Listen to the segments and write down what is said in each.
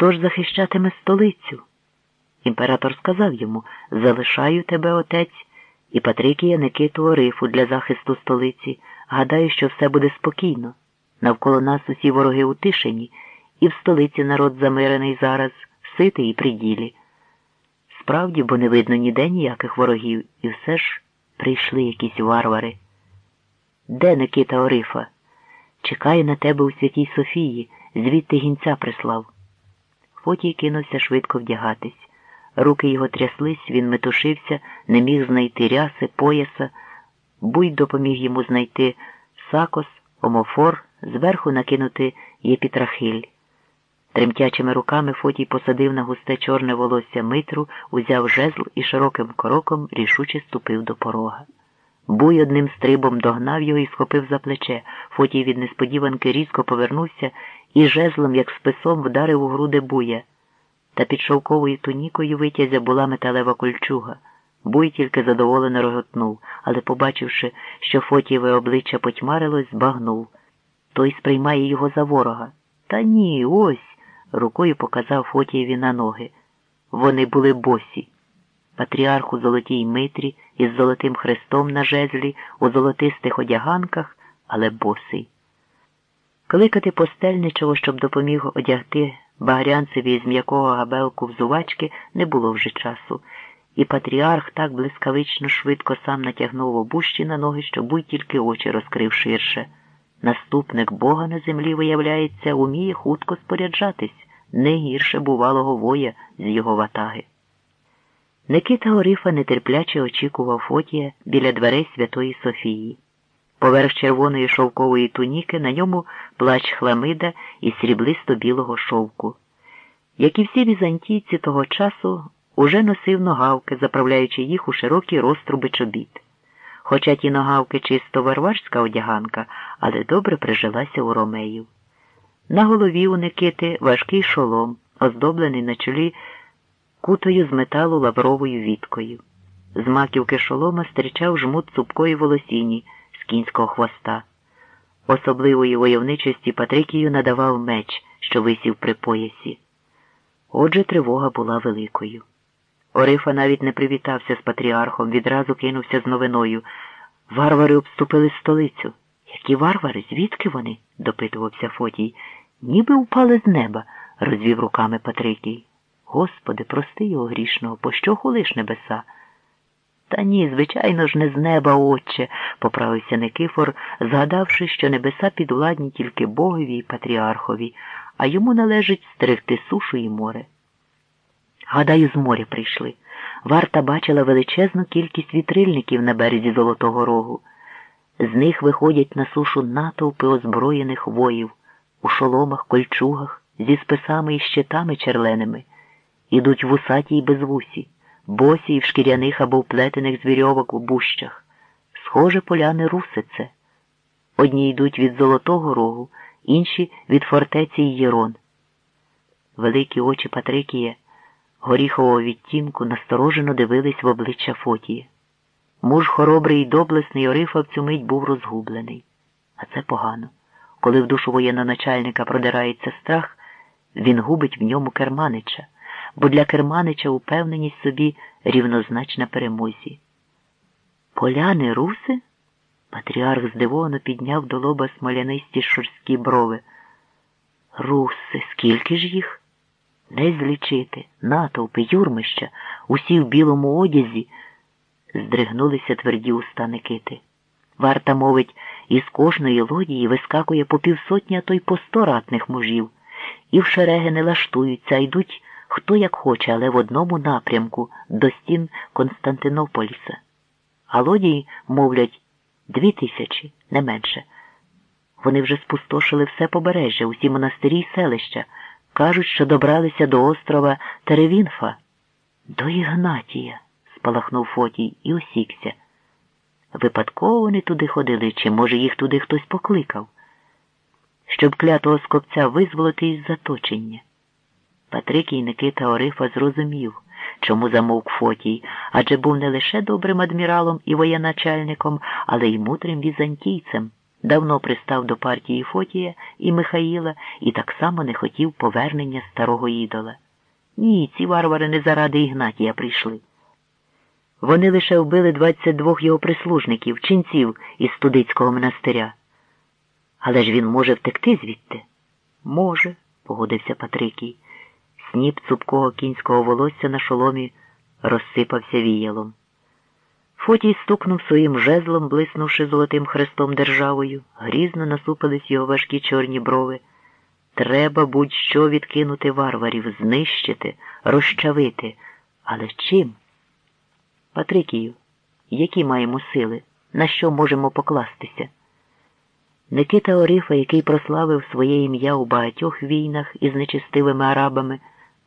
хто ж захищатиме столицю? Імператор сказав йому залишаю тебе, отець, і Патрикія Никиту Орифу для захисту столиці. Гадаю, що все буде спокійно. Навколо нас усі вороги утишені, і в столиці народ замирений зараз, ситий і при ділі. Справді, бо не видно ніде ніяких ворогів, і все ж прийшли якісь варвари. Де Никита Орифа? Чекає на тебе у святій Софії, звідти гінця прислав. Фотій кинувся швидко вдягатись. Руки його тряслись, він метушився, не міг знайти ряси, пояса. Буй допоміг йому знайти сакос, омофор, зверху накинути єпітрахиль. Тремтячими руками Фотій посадив на густе чорне волосся Митру, узяв жезл і широким кроком рішуче ступив до порога. Буй одним стрибом догнав його і схопив за плече. Фотій від несподіванки різко повернувся і жезлом, як списом, вдарив у груди буя. Та під шовковою тунікою витязя була металева кольчуга. Буй тільки задоволено роготнув, але, побачивши, що Фотієве обличчя потьмарилось, збагнув. Той сприймає його за ворога. Та ні, ось. рукою показав Фотієві на ноги. Вони були босі. Патріарх у золотій митрі із золотим хрестом на жезлі, у золотистих одяганках, але босий. Кликати постельничого, щоб допоміг одягти багрянцеві з м'якого габелку взувачки, не було вже часу, і патріарх так блискавично швидко сам натягнув обущі на ноги, що буй тільки очі розкрив ширше. Наступник Бога на землі, виявляється, уміє хутко споряджатись, не гірше бувалого воя з його ватаги. Никита Орифа нетерпляче очікував Фотія біля дверей Святої Софії. Поверх червоної шовкової туніки на ньому плач хламида і сріблисто білого шовку. Як і всі візантійці того часу, уже носив ногавки, заправляючи їх у широкі розтруби чобіт. Хоча ті ногавки чисто варварська одяганка, але добре прижилася у ромеїв. На голові у Никити важкий шолом, оздоблений на чолі кутою з металу лавровою віткою. З маківки шолома стрічав жмут цупкої волосіні з кінського хвоста. Особливої войовничості Патрикію надавав меч, що висів при поясі. Отже, тривога була великою. Орифа навіть не привітався з патріархом, відразу кинувся з новиною. Варвари обступили столицю. Які варвари? Звідки вони? допитувався Фотій. Ніби впали з неба, розвів руками Патрикій. Господи, прости його грішного, пощо хулиш небеса? Та ні, звичайно ж, не з неба, отче, поправився Никифор, згадавши, що небеса підвладні тільки Богові і патріархові, а йому належить стерегти сушу і море. Гадаю, з моря прийшли. Варта бачила величезну кількість вітрильників на березі Золотого Рогу. З них виходять на сушу натовпи озброєних воїв, у шоломах, кольчугах, зі списами і щитами черленими. Ідуть вусаті й безвусі, босі в шкіряних або вплетених з вірьовок у бущах. Схоже, поляни русице. Одні йдуть від Золотого Рогу, інші від фортеці Єрон. Великі очі Патрикія горіхового відтінку насторожено дивились в обличчя Фотії. Муж хоробрий і доблесний Орифа в цю мить був розгублений. А це погано. Коли в душу воєнноначальника продирається страх, він губить в ньому керманича, бо для керманича упевненість собі рівнозначна перемозі. Поляни руси? Патріарх здивовано підняв до лоба смолянисті шорсткі брови. Руси, скільки ж їх? Не злічити, натовпи, юрмища, усі в білому одязі, здригнулися тверді уста Никити. Варта мовить, із кожної лодії вискакує по півсотні, а то й по сто ратних мужів, і в шереги не лаштуються, а йдуть хто як хоче, але в одному напрямку до стін Константинополіса. А лодії, мовлять, дві тисячі, не менше. Вони вже спустошили все побережжя, усі монастирі й селища. Кажуть, що добралися до острова Теревінфа. До Ігнатія, спалахнув Фотій і осікся. Випадково вони туди ходили, чи, може, їх туди хтось покликав, щоб клятого скопця визволити із заточення. Патрикій Никита Орифа зрозумів, чому замовк Фотій, адже був не лише добрим адміралом і воєначальником, але й мудрим візантійцем. давно пристав до партії Фотія і Михаїла і так само не хотів повернення старого ідола. Ні, ці варвари не заради Ігнатія прийшли. Вони лише вбили 22 його прислужників, ченців із студицького монастиря. Але ж він може втекти звідти? Може, погодився Патрикій. Сніп цупкого кінського волосся на шоломі розсипався віялом. Фотій стукнув своїм жезлом, блиснувши золотим хрестом державою, грізно насупились його важкі чорні брови. Треба будь-що відкинути варварів, знищити, розчавити. Але чим? Патрикію, які маємо сили, на що можемо покластися? Никита Орифа, який прославив своє ім'я у багатьох війнах із нечистивими арабами,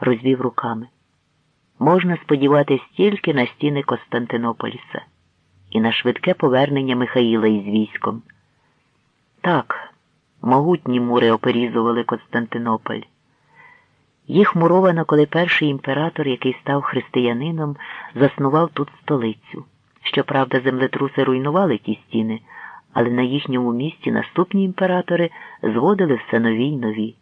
розвів руками. Можна сподіватись тільки на стіни Константинополіса і на швидке повернення Михаїла із військом. Так, могутні мури оперізували Константинополь. Їх муровано, коли перший імператор, який став християнином, заснував тут столицю. Щоправда, землетруси руйнували ті стіни, але на їхньому місці наступні імператори зводили все нові й нові.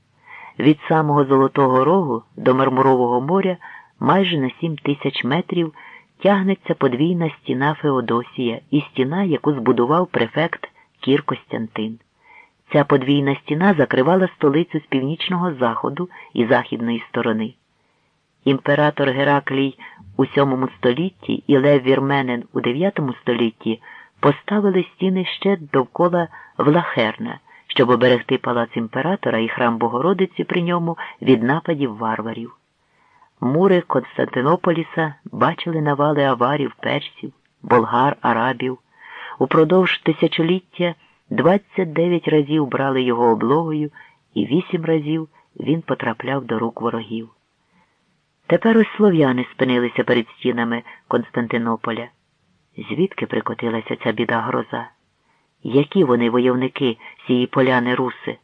Від самого Золотого Рогу до Мармурового моря майже на сім тисяч метрів тягнеться подвійна стіна Феодосія і стіна, яку збудував префект Кір Костянтин. Ця подвійна стіна закривала столицю з північного заходу і західної сторони. Імператор Гераклій у VII столітті і Лев Вірменен у IX столітті поставили стіни ще довкола Влахерна, щоб оберегти палац імператора і храм Богородиці при ньому від нападів варварів. Мури Константинополіса бачили навали аварів, персів, болгар, арабів. Упродовж тисячоліття 29 разів брали його облогою і 8 разів він потрапляв до рук ворогів. Тепер ось слов'яни спинилися перед стінами Константинополя. Звідки прикотилася ця біда гроза? Які вони войовники цієї поляни руси?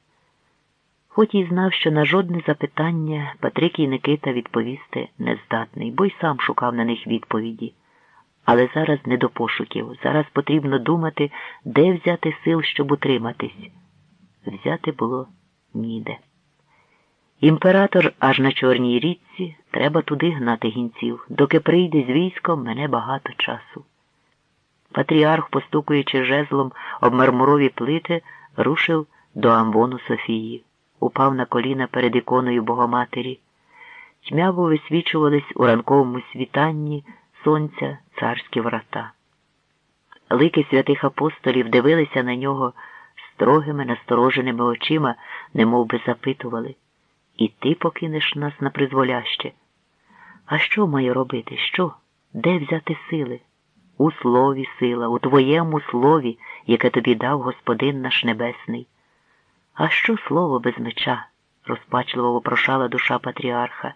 Хоч і знав, що на жодне запитання Патрикій Никита відповісти не здатний, бо й сам шукав на них відповіді. Але зараз не до пошуків. Зараз потрібно думати, де взяти сил, щоб утриматись. Взяти було ніде. Імператор аж на Чорній річці треба туди гнати гінців. Доки прийде з військом, мене багато часу. Патріарх, постукуючи жезлом об мармурові плити, рушив до амвону Софії, упав на коліна перед іконою Богоматері. Тьмяво висвічувались у ранковому світанні сонця царські врата. Лики святих апостолів дивилися на нього строгими, настороженими очима, немов би запитували І ти покинеш нас на призволяще. А що маю робити? Що? Де взяти сили? У слові сила, у твоєму слові, яке тобі дав Господин наш Небесний. А що слово без меча? розпачливо вопрошала душа патріарха.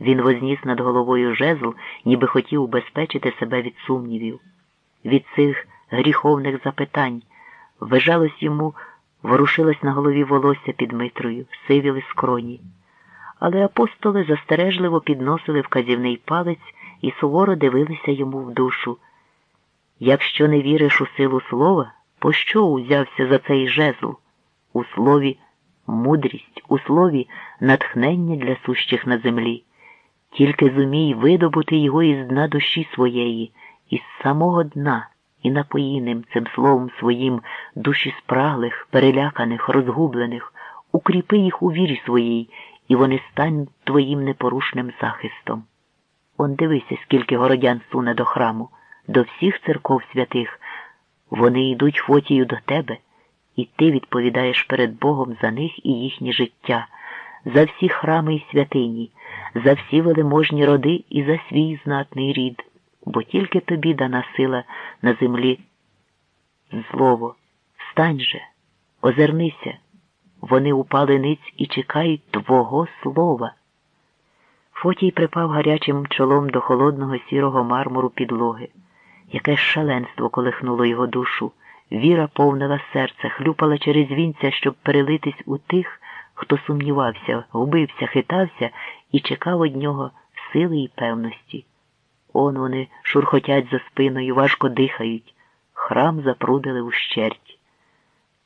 Він возніс над головою жезл, ніби хотів убезпечити себе від сумнівів. Від цих гріховних запитань вижалось йому, ворушилось на голові волосся під Митрою, сивіли скроні. Але апостоли застережливо підносили вказівний палець і суворо дивилися йому в душу. Якщо не віриш у силу слова, пощо узявся за цей жезл? У слові мудрість, у слові натхнення для сущих на землі. Тільки зумій видобути його із дна душі своєї, із самого дна, і напої ним цим словом своїм душі спраглих, переляканих, розгублених, укріпи їх у вірі своїй, і вони стануть твоїм непорушним захистом. Он дивися, скільки городян суне до храму, до всіх церков святих. Вони йдуть фотію до тебе, і ти відповідаєш перед Богом за них і їхнє життя, за всі храми і святині за всі велеможні роди і за свій знатний рід, бо тільки тобі дана сила на землі. Слово, встань же, озирнися, вони упали ниць і чекають Твого слова. Фотій припав гарячим чолом до холодного сірого мармуру підлоги. Яке шаленство колихнуло його душу, віра повнила серце, хлюпала через вінця, щоб перелитись у тих, хто сумнівався, губився, хитався і чекав од нього сили і певності. Он вони шурхотять за спиною, важко дихають, храм запрудили ущерть.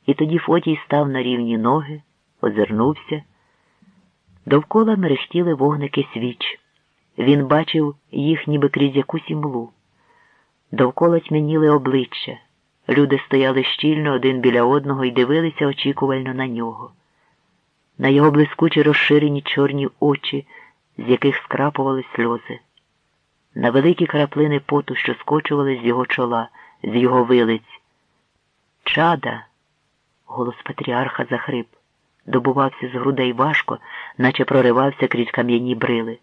І тоді Фотій став на рівні ноги, озирнувся. Довкола мерехтіли вогники свіч. Він бачив їх ніби крізь якусь імлу. Довкола тьмяніли обличчя. Люди стояли щільно один біля одного і дивилися очікувально на нього. На його блискучі розширені чорні очі, з яких скрапували сльози, на великі краплини поту, що скочували з його чола, з його вилиць. Чада, голос патріарха захрип, добувався з грудей важко, наче проривався крізь кам'яні брили.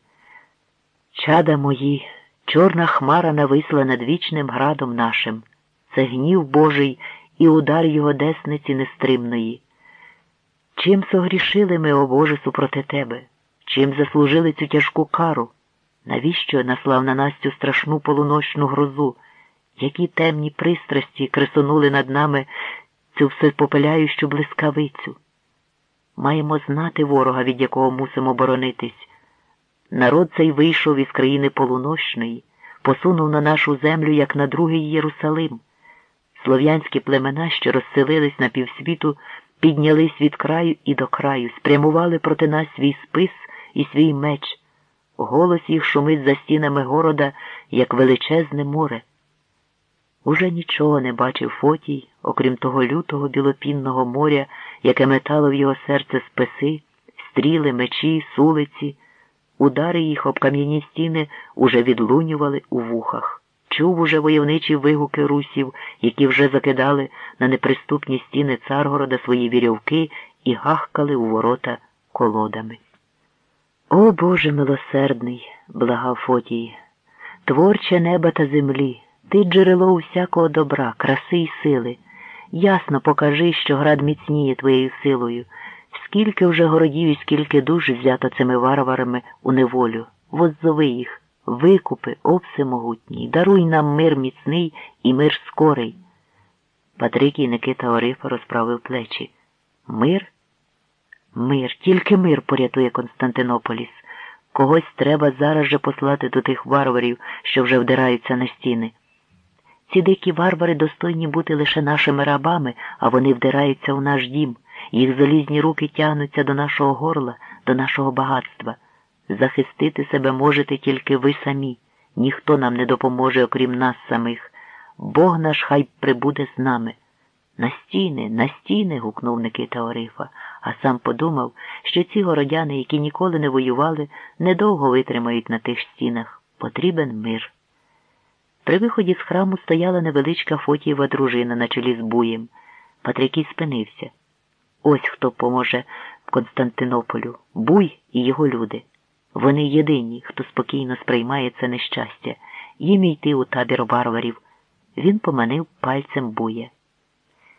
Чада мої, чорна хмара нависла над вічним градом нашим. Це гнів Божий і удар його десниці нестримної. Чим согрішили ми, о Боже, супроти Тебе? Чим заслужили цю тяжку кару? Навіщо наслав на нас цю страшну полуночну грозу? Які темні пристрасті кресонули над нами цю всепопеляючу блискавицю? Маємо знати ворога, від якого мусимо боронитись. Народ цей вийшов із країни полунощної, посунув на нашу землю, як на другий Єрусалим. Слов'янські племена, що розселились на півсвіту, піднялись від краю і до краю, спрямували проти нас свій спис і свій меч. Голос їх шумить за стінами города, як величезне море. Уже нічого не бачив Фотій, окрім того лютого білопінного моря, яке метало в його серце списи, стріли, мечі, сулиці. Удари їх об кам'яні стіни уже відлунювали у вухах. Чув уже войовничі вигуки русів, які вже закидали на неприступні стіни Царгорода свої вірьовки і гахкали у ворота колодами. О Боже милосердний, благав Фотій, творче неба та землі, ти джерело усякого добра, краси й сили. Ясно покажи, що град міцніє твоєю силою, скільки вже городів і скільки душ взято цими варварами у неволю. Воззови їх, викупи, о всемогутній, даруй нам мир міцний і мир скорий. Патрикій Никита Орифа розправив плечі. Мир? Мир, тільки мир порятує Константинополіс. Когось треба зараз же послати до тих варварів, що вже вдираються на стіни. Ці дикі варвари достойні бути лише нашими рабами, а вони вдираються у наш дім. Їх залізні руки тягнуться до нашого горла, до нашого багатства. Захистити себе можете тільки ви самі. Ніхто нам не допоможе, окрім нас самих. Бог наш хай прибуде з нами. На стіни, на стіни. гукнув Никита Орифа, а сам подумав, що ці городяни, які ніколи не воювали, недовго витримають на тих стінах. Потрібен мир. При виході з храму стояла невеличка Фотієва дружина на чолі з буєм. Патрикій спинився. Ось хто поможе Константинополю, буй і його люди. Вони єдині, хто спокійно сприймає це нещастя, їм йти у табір варварів. Він поманив пальцем буя.